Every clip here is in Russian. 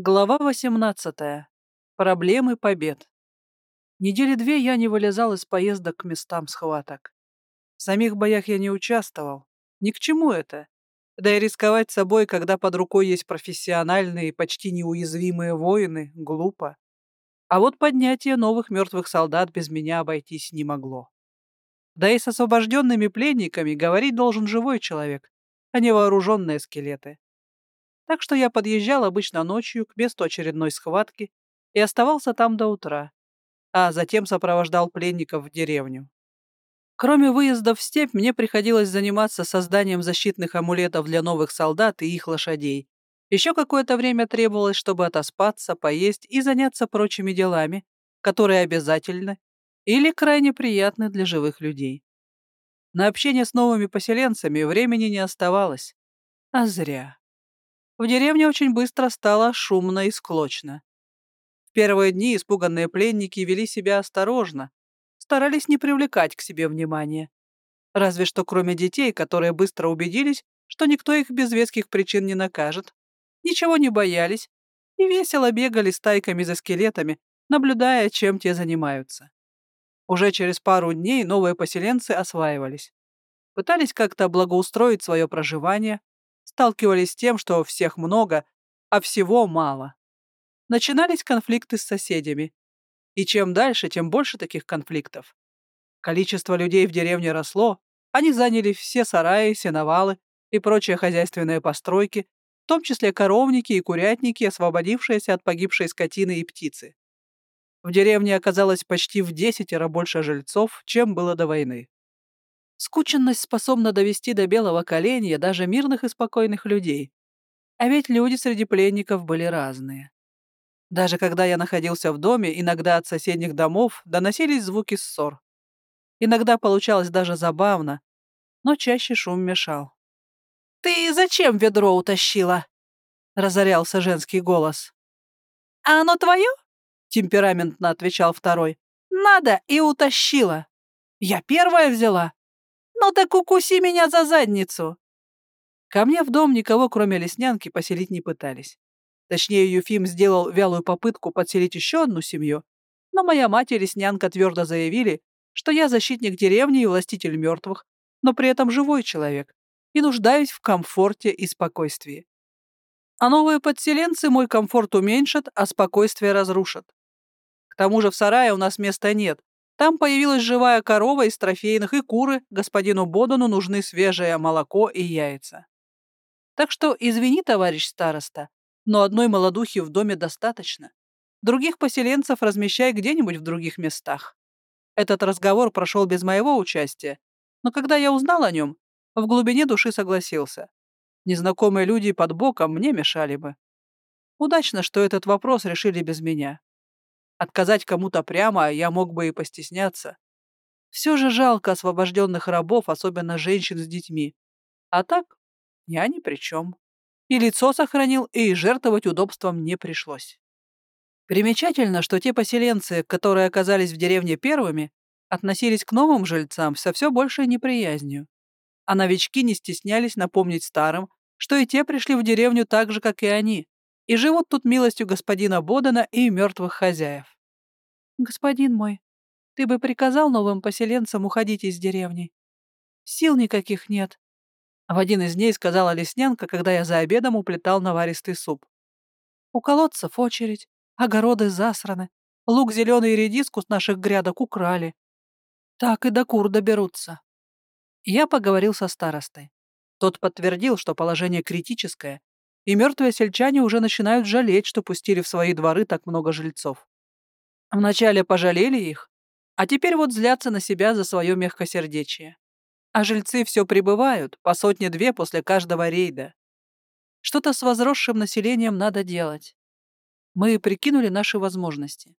Глава 18. Проблемы побед. Недели две я не вылезал из поездок к местам схваток. В самих боях я не участвовал. Ни к чему это. Да и рисковать собой, когда под рукой есть профессиональные, почти неуязвимые воины, глупо. А вот поднятие новых мертвых солдат без меня обойтись не могло. Да и с освобожденными пленниками говорить должен живой человек, а не вооруженные скелеты так что я подъезжал обычно ночью к месту очередной схватки и оставался там до утра, а затем сопровождал пленников в деревню. Кроме выезда в степь, мне приходилось заниматься созданием защитных амулетов для новых солдат и их лошадей. Еще какое-то время требовалось, чтобы отоспаться, поесть и заняться прочими делами, которые обязательны или крайне приятны для живых людей. На общение с новыми поселенцами времени не оставалось. А зря. В деревне очень быстро стало шумно и склочно. В первые дни испуганные пленники вели себя осторожно, старались не привлекать к себе внимания. Разве что кроме детей, которые быстро убедились, что никто их без веских причин не накажет, ничего не боялись и весело бегали стайками за скелетами, наблюдая, чем те занимаются. Уже через пару дней новые поселенцы осваивались. Пытались как-то благоустроить свое проживание, сталкивались с тем, что всех много, а всего мало. Начинались конфликты с соседями. И чем дальше, тем больше таких конфликтов. Количество людей в деревне росло, они заняли все сараи, сеновалы и прочие хозяйственные постройки, в том числе коровники и курятники, освободившиеся от погибшей скотины и птицы. В деревне оказалось почти в десятеро больше жильцов, чем было до войны. Скученность способна довести до белого коленя даже мирных и спокойных людей. А ведь люди среди пленников были разные. Даже когда я находился в доме, иногда от соседних домов доносились звуки ссор. Иногда получалось даже забавно, но чаще шум мешал. «Ты зачем ведро утащила?» — разорялся женский голос. «А оно твое?» — темпераментно отвечал второй. «Надо и утащила. Я первая взяла. «Ну так укуси меня за задницу!» Ко мне в дом никого, кроме леснянки, поселить не пытались. Точнее, Юфим сделал вялую попытку подселить еще одну семью, но моя мать и леснянка твердо заявили, что я защитник деревни и властитель мертвых, но при этом живой человек и нуждаюсь в комфорте и спокойствии. А новые подселенцы мой комфорт уменьшат, а спокойствие разрушат. К тому же в сарае у нас места нет, там появилась живая корова из трофейных, и куры, господину Бодану нужны свежее молоко и яйца. Так что извини, товарищ староста, но одной молодухи в доме достаточно. Других поселенцев размещай где-нибудь в других местах. Этот разговор прошел без моего участия, но когда я узнал о нем, в глубине души согласился. Незнакомые люди под боком мне мешали бы. Удачно, что этот вопрос решили без меня. Отказать кому-то прямо я мог бы и постесняться. Все же жалко освобожденных рабов, особенно женщин с детьми. А так, я ни при чем. И лицо сохранил, и жертвовать удобством не пришлось. Примечательно, что те поселенцы, которые оказались в деревне первыми, относились к новым жильцам со все большей неприязнью. А новички не стеснялись напомнить старым, что и те пришли в деревню так же, как и они, и живут тут милостью господина Бодана и мертвых хозяев. «Господин мой, ты бы приказал новым поселенцам уходить из деревни. Сил никаких нет», — в один из дней сказала леснянка, когда я за обедом уплетал наваристый суп. «У колодцев очередь, огороды засраны, лук зеленый и редиску с наших грядок украли. Так и до кур доберутся». Я поговорил со старостой. Тот подтвердил, что положение критическое, и мертвые сельчане уже начинают жалеть, что пустили в свои дворы так много жильцов. Вначале пожалели их, а теперь вот злятся на себя за свое мягкосердечие. А жильцы все прибывают, по сотне-две после каждого рейда. Что-то с возросшим населением надо делать. Мы прикинули наши возможности.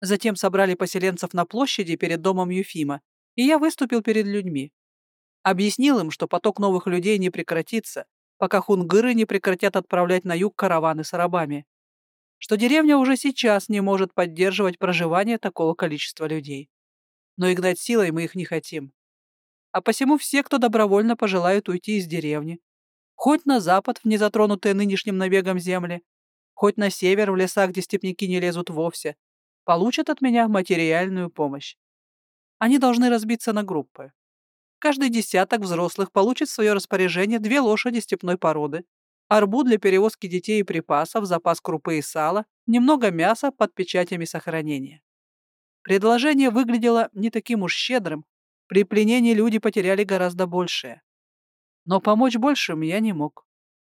Затем собрали поселенцев на площади перед домом Юфима, и я выступил перед людьми. Объяснил им, что поток новых людей не прекратится, пока хунгыры не прекратят отправлять на юг караваны с рабами. Что деревня уже сейчас не может поддерживать проживание такого количества людей. Но и гнать силой мы их не хотим. А посему все, кто добровольно пожелают уйти из деревни, хоть на запад в незатронутые нынешним набегом земли, хоть на север, в леса, где степняки не лезут вовсе, получат от меня материальную помощь. Они должны разбиться на группы. Каждый десяток взрослых получит в свое распоряжение две лошади степной породы, арбу для перевозки детей и припасов, запас крупы и сала, немного мяса под печатями сохранения. Предложение выглядело не таким уж щедрым, при пленении люди потеряли гораздо большее. Но помочь большим я не мог.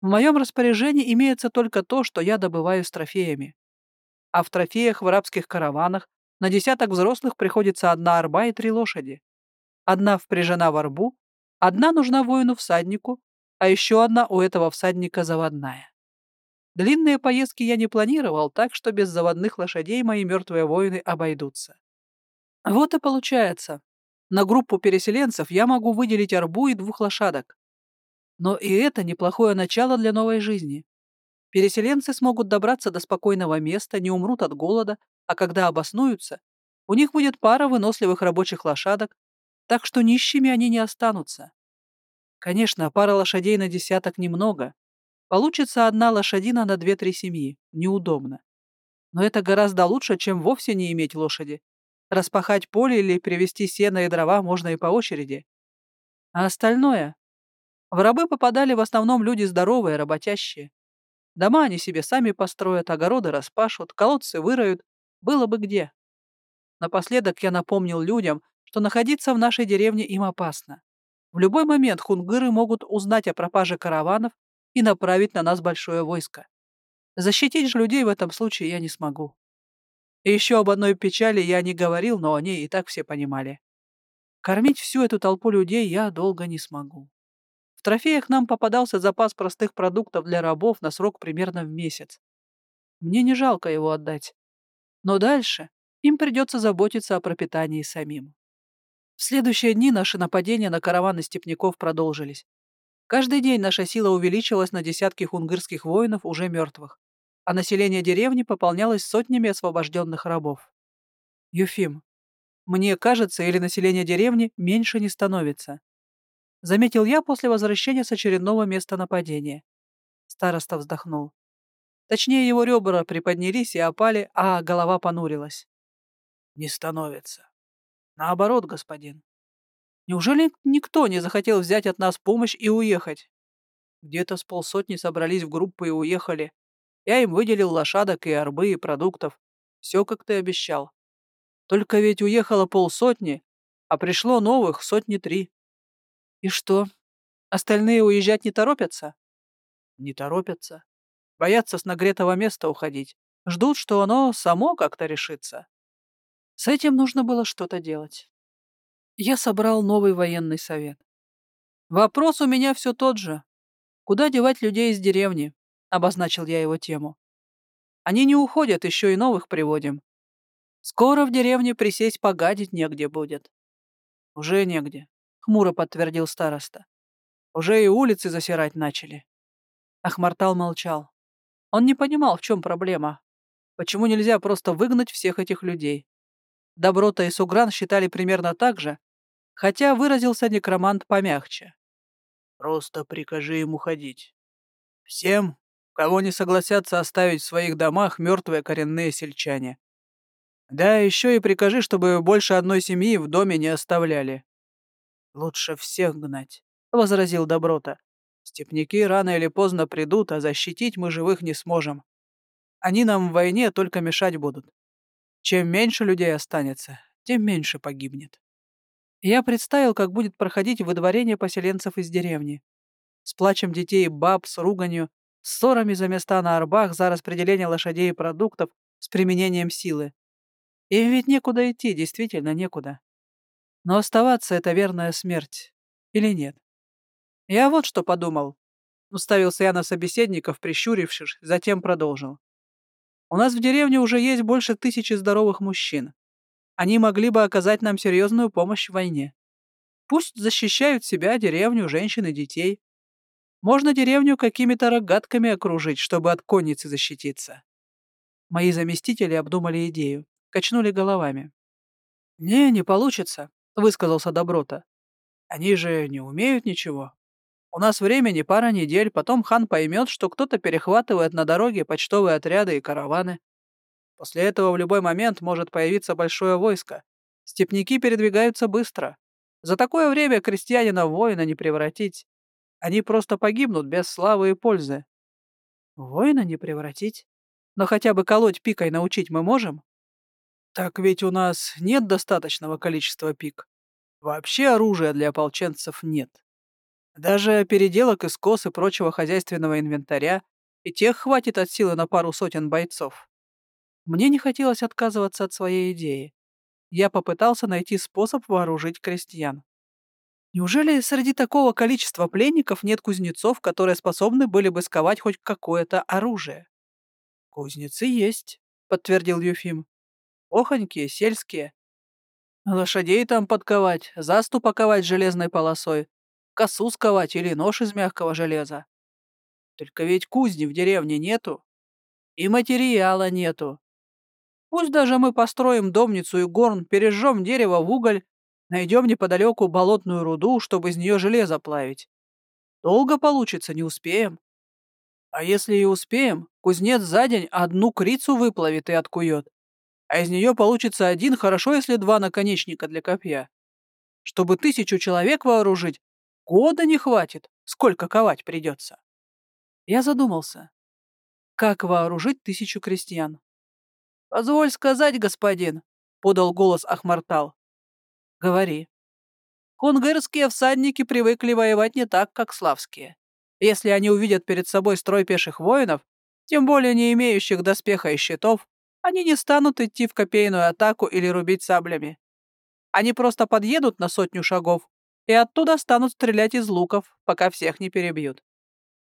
В моем распоряжении имеется только то, что я добываю с трофеями. А в трофеях в арабских караванах на десяток взрослых приходится одна арба и три лошади. Одна впряжена в арбу, одна нужна воину-всаднику, а еще одна у этого всадника заводная. Длинные поездки я не планировал, так что без заводных лошадей мои мертвые воины обойдутся. Вот и получается. На группу переселенцев я могу выделить арбу и двух лошадок. Но и это неплохое начало для новой жизни. Переселенцы смогут добраться до спокойного места, не умрут от голода, а когда обоснуются, у них будет пара выносливых рабочих лошадок, так что нищими они не останутся. Конечно, пара лошадей на десяток немного, Получится одна лошадина на две-три семьи. Неудобно. Но это гораздо лучше, чем вовсе не иметь лошади. Распахать поле или привезти сено и дрова можно и по очереди. А остальное? В рабы попадали в основном люди здоровые, работящие. Дома они себе сами построят, огороды распашут, колодцы выроют. Было бы где. Напоследок я напомнил людям, что находиться в нашей деревне им опасно. В любой момент хунгыры могут узнать о пропаже караванов и направить на нас большое войско. Защитить же людей в этом случае я не смогу. И еще об одной печали я не говорил, но они и так все понимали. Кормить всю эту толпу людей я долго не смогу. В трофеях нам попадался запас простых продуктов для рабов на срок примерно в месяц. Мне не жалко его отдать. Но дальше им придется заботиться о пропитании самим. В следующие дни наши нападения на караваны степняков продолжились. Каждый день наша сила увеличилась на десятки хунгырских воинов, уже мертвых, а население деревни пополнялось сотнями освобожденных рабов. Юфим, мне кажется, или население деревни меньше не становится. Заметил я после возвращения с очередного места нападения. Староста вздохнул. Точнее, его ребра приподнялись и опали, а голова понурилась. Не становится. Наоборот, господин. Неужели никто не захотел взять от нас помощь и уехать? Где-то с полсотни собрались в группы и уехали. Я им выделил лошадок и арбы, и продуктов. Все, как ты обещал. Только ведь уехало полсотни, а пришло новых сотни три. И что, остальные уезжать не торопятся? Не торопятся. Боятся с нагретого места уходить. Ждут, что оно само как-то решится. С этим нужно было что-то делать я собрал новый военный совет. Вопрос у меня все тот же. Куда девать людей из деревни? Обозначил я его тему. Они не уходят, еще и новых приводим. Скоро в деревне присесть погадить негде будет. Уже негде, хмуро подтвердил староста. Уже и улицы засирать начали. Ахмартал молчал. Он не понимал, в чем проблема. Почему нельзя просто выгнать всех этих людей? Доброта и Сугран считали примерно так же, хотя выразился некромант помягче. «Просто прикажи им уходить. Всем, кого не согласятся оставить в своих домах мертвые коренные сельчане. Да, еще и прикажи, чтобы больше одной семьи в доме не оставляли». «Лучше всех гнать», — возразил Доброта. «Степняки рано или поздно придут, а защитить мы живых не сможем. Они нам в войне только мешать будут. Чем меньше людей останется, тем меньше погибнет». Я представил, как будет проходить выдворение поселенцев из деревни. С плачем детей и баб, с руганью, ссорами за места на арбах, за распределение лошадей и продуктов, с применением силы. Им ведь некуда идти, действительно некуда. Но оставаться — это верная смерть. Или нет? Я вот что подумал. Уставился я на собеседников, прищурившись, затем продолжил. У нас в деревне уже есть больше тысячи здоровых мужчин. Они могли бы оказать нам серьезную помощь в войне. Пусть защищают себя, деревню, женщин и детей. Можно деревню какими-то рогатками окружить, чтобы от конницы защититься. Мои заместители обдумали идею, качнули головами. «Не, не получится», — высказался Доброта. «Они же не умеют ничего. У нас времени пара недель, потом хан поймет, что кто-то перехватывает на дороге почтовые отряды и караваны. После этого в любой момент может появиться большое войско. Степники передвигаются быстро. За такое время крестьянина в воина не превратить. Они просто погибнут без славы и пользы. Воина не превратить? Но хотя бы колоть пикой научить мы можем? Так ведь у нас нет достаточного количества пик. Вообще оружия для ополченцев нет. Даже переделок из кос и прочего хозяйственного инвентаря и тех хватит от силы на пару сотен бойцов. Мне не хотелось отказываться от своей идеи. Я попытался найти способ вооружить крестьян. Неужели среди такого количества пленников нет кузнецов, которые способны были бы сковать хоть какое-то оружие? Кузнецы есть, подтвердил Юфим. Охонькие, сельские. Лошадей там подковать, заступ оковать железной полосой, косу сковать или нож из мягкого железа. Только ведь кузни в деревне нету. И материала нету. Пусть даже мы построим домницу и горн, пережжем дерево в уголь, найдем неподалеку болотную руду, чтобы из нее железо плавить. Долго получится, не успеем. А если и успеем, кузнец за день одну крицу выплавит и откует. А из нее получится один, хорошо, если два наконечника для копья. Чтобы тысячу человек вооружить, года не хватит, сколько ковать придется. Я задумался, как вооружить тысячу крестьян. «Позволь сказать, господин», — подал голос Ахмартал. «Говори». «Хунгырские всадники привыкли воевать не так, как славские. Если они увидят перед собой строй пеших воинов, тем более не имеющих доспеха и щитов, они не станут идти в копейную атаку или рубить саблями. Они просто подъедут на сотню шагов и оттуда станут стрелять из луков, пока всех не перебьют.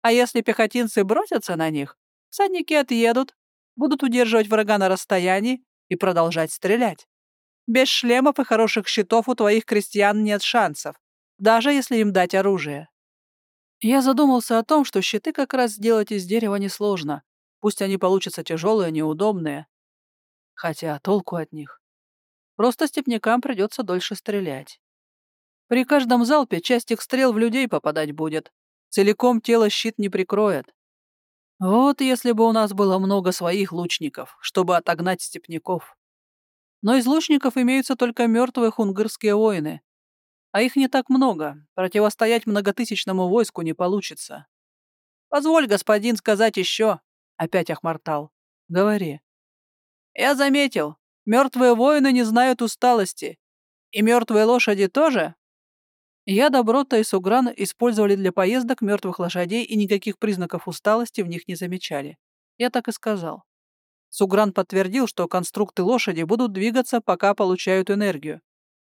А если пехотинцы бросятся на них, всадники отъедут, будут удерживать врага на расстоянии и продолжать стрелять. Без шлемов и хороших щитов у твоих крестьян нет шансов, даже если им дать оружие. Я задумался о том, что щиты как раз сделать из дерева несложно, пусть они получатся тяжелые, неудобные. Хотя толку от них. Просто степнякам придется дольше стрелять. При каждом залпе часть их стрел в людей попадать будет. Целиком тело щит не прикроет. Вот если бы у нас было много своих лучников, чтобы отогнать степняков. Но из лучников имеются только мертвые хунгырские воины. А их не так много, противостоять многотысячному войску не получится. «Позволь, господин, сказать еще», — опять Ахмартал. «Говори». «Я заметил, мертвые воины не знают усталости. И мертвые лошади тоже?» Я, Доброта и Сугран использовали для поездок мертвых лошадей и никаких признаков усталости в них не замечали. Я так и сказал. Сугран подтвердил, что конструкты лошади будут двигаться, пока получают энергию.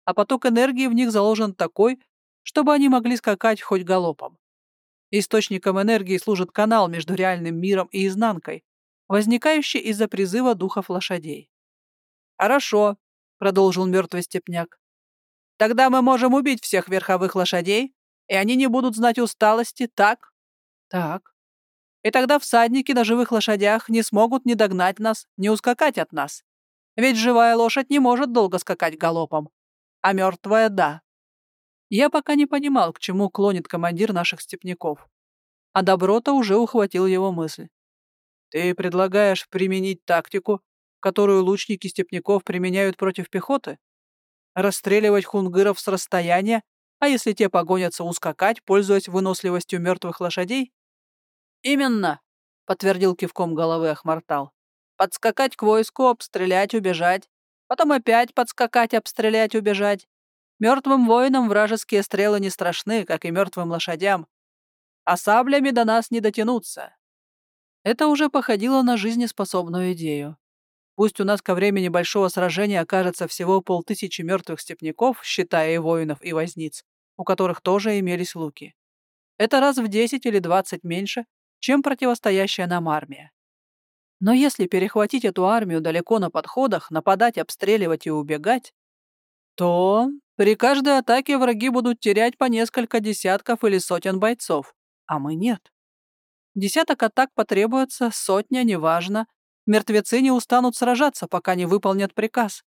А поток энергии в них заложен такой, чтобы они могли скакать хоть галопом. Источником энергии служит канал между реальным миром и изнанкой, возникающий из-за призыва духов лошадей. «Хорошо», — продолжил мертвый степняк. Тогда мы можем убить всех верховых лошадей, и они не будут знать усталости, так? Так. И тогда всадники на живых лошадях не смогут ни догнать нас, ни ускакать от нас. Ведь живая лошадь не может долго скакать галопом, а мертвая — да. Я пока не понимал, к чему клонит командир наших степняков. А Доброта уже ухватил его мысль. Ты предлагаешь применить тактику, которую лучники степняков применяют против пехоты? Расстреливать хунгыров с расстояния, а если те погонятся ускакать, пользуясь выносливостью мертвых лошадей? Именно, подтвердил кивком головы Ахмартал. Подскакать к войску, обстрелять, убежать. Потом опять подскакать, обстрелять, убежать. Мертвым воинам вражеские стрелы не страшны, как и мертвым лошадям. А саблями до нас не дотянуться. Это уже походило на жизнеспособную идею. Пусть у нас ко времени большого сражения окажется всего полтысячи мертвых степняков, считая и воинов, и возниц, у которых тоже имелись луки. Это раз в десять или двадцать меньше, чем противостоящая нам армия. Но если перехватить эту армию далеко на подходах, нападать, обстреливать и убегать, то при каждой атаке враги будут терять по несколько десятков или сотен бойцов, а мы нет. Десяток атак потребуется, сотня, неважно, Мертвецы не устанут сражаться, пока не выполнят приказ.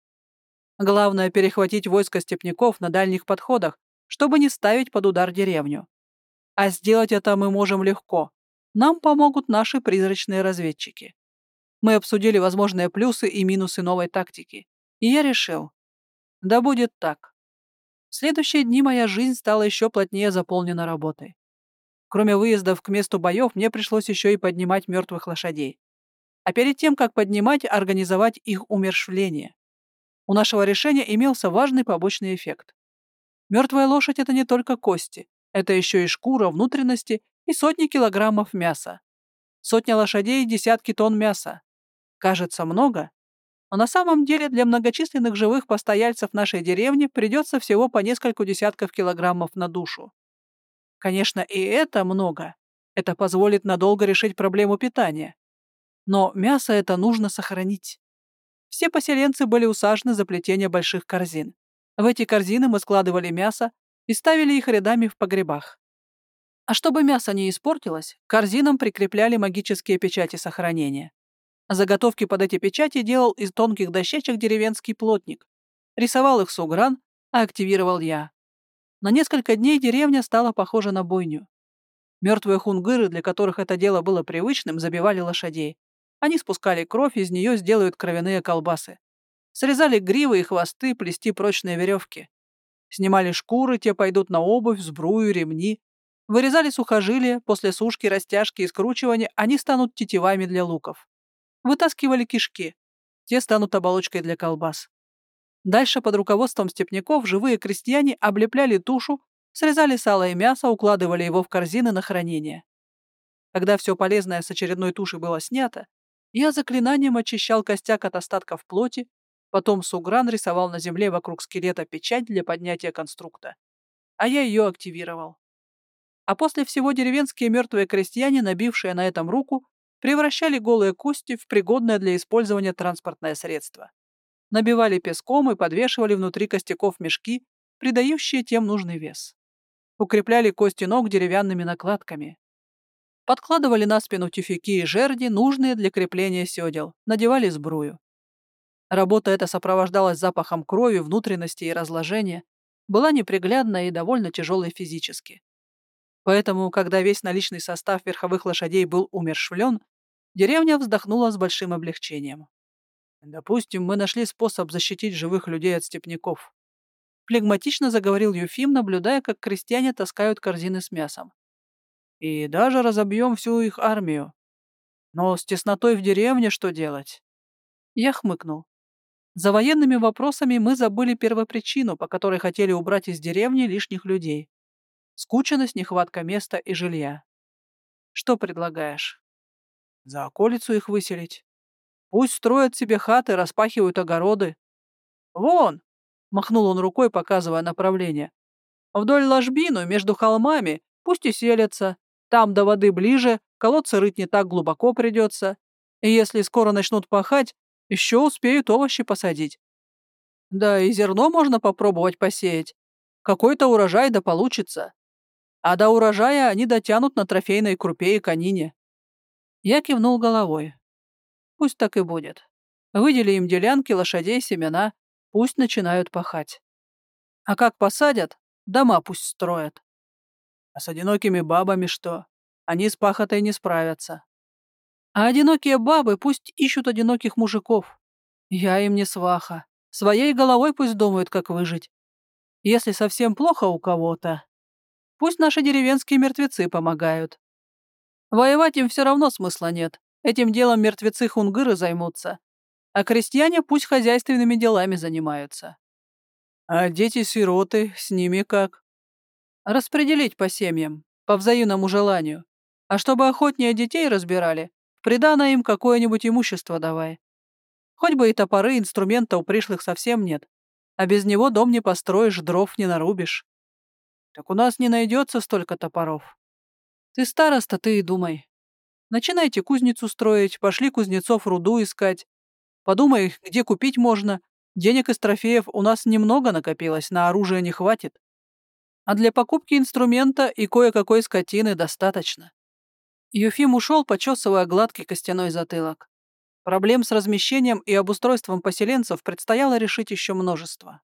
Главное — перехватить войско степняков на дальних подходах, чтобы не ставить под удар деревню. А сделать это мы можем легко. Нам помогут наши призрачные разведчики. Мы обсудили возможные плюсы и минусы новой тактики. И я решил. Да будет так. В следующие дни моя жизнь стала еще плотнее заполнена работой. Кроме выездов к месту боев, мне пришлось еще и поднимать мертвых лошадей. А перед тем, как поднимать, организовать их умершвление. У нашего решения имелся важный побочный эффект. Мертвая лошадь — это не только кости, это еще и шкура, внутренности и сотни килограммов мяса. Сотня лошадей — десятки тонн мяса. Кажется много, но на самом деле для многочисленных живых постояльцев нашей деревни придется всего по несколько десятков килограммов на душу. Конечно, и это много. Это позволит надолго решить проблему питания. Но мясо это нужно сохранить. Все поселенцы были усажены за плетение больших корзин. В эти корзины мы складывали мясо и ставили их рядами в погребах. А чтобы мясо не испортилось, к корзинам прикрепляли магические печати сохранения. Заготовки под эти печати делал из тонких дощечек деревенский плотник. Рисовал их сугран, а активировал я. На несколько дней деревня стала похожа на бойню. Мертвые хунгыры, для которых это дело было привычным, забивали лошадей. Они спускали кровь, из нее сделают кровяные колбасы. Срезали гривы и хвосты, плести прочные веревки. Снимали шкуры, те пойдут на обувь, сбрую, ремни. Вырезали сухожилия, после сушки, растяжки и скручивания они станут тетивами для луков. Вытаскивали кишки, те станут оболочкой для колбас. Дальше под руководством степняков живые крестьяне облепляли тушу, срезали сало и мясо, укладывали его в корзины на хранение. Когда все полезное с очередной туши было снято, я заклинанием очищал костяк от остатков плоти, потом Сугран рисовал на земле вокруг скелета печать для поднятия конструкта. А я ее активировал. А после всего деревенские мертвые крестьяне, набившие на этом руку, превращали голые кости в пригодное для использования транспортное средство. Набивали песком и подвешивали внутри костяков мешки, придающие тем нужный вес. Укрепляли кости ног деревянными накладками. Подкладывали на спину тюфяки и жерди, нужные для крепления седел, надевали сбрую. Работа эта сопровождалась запахом крови, внутренности и разложения, была неприглядная и довольно тяжелой физически. Поэтому, когда весь наличный состав верховых лошадей был умершвлен, деревня вздохнула с большим облегчением. Допустим, мы нашли способ защитить живых людей от степняков. Флегматично заговорил Юфим, наблюдая, как крестьяне таскают корзины с мясом и даже разобьем всю их армию. Но с теснотой в деревне что делать? Я хмыкнул. За военными вопросами мы забыли первопричину, по которой хотели убрать из деревни лишних людей. Скученность, нехватка места и жилья. Что предлагаешь? За околицу их выселить. Пусть строят себе хаты, распахивают огороды. Вон! Махнул он рукой, показывая направление. Вдоль ложбину, между холмами, пусть и селятся. Там до воды ближе, колодцы рыть не так глубоко придется. И если скоро начнут пахать, еще успеют овощи посадить. Да и зерно можно попробовать посеять. Какой-то урожай да получится. А до урожая они дотянут на трофейной крупе и конине. Я кивнул головой. Пусть так и будет. Выдели им делянки, лошадей, семена. Пусть начинают пахать. А как посадят, дома пусть строят. А с одинокими бабами что? Они с пахотой не справятся. А одинокие бабы пусть ищут одиноких мужиков. Я им не сваха. Своей головой пусть думают, как выжить. Если совсем плохо у кого-то, пусть наши деревенские мертвецы помогают. Воевать им все равно смысла нет. Этим делом мертвецы-хунгыры займутся. А крестьяне пусть хозяйственными делами занимаются. А дети-сироты, с ними как? Распределить по семьям, по взаимному желанию. А чтобы охотнее детей разбирали, придано им какое-нибудь имущество давай. Хоть бы и топоры, инструмента у пришлых совсем нет. А без него дом не построишь, дров не нарубишь. Так у нас не найдется столько топоров. Ты староста, ты и думай. Начинайте кузницу строить, пошли кузнецов руду искать. Подумай, где купить можно. Денег из трофеев у нас немного накопилось, на оружие не хватит а для покупки инструмента и кое-какой скотины достаточно. Юфим ушел, почесывая гладкий костяной затылок. Проблем с размещением и обустройством поселенцев предстояло решить еще множество.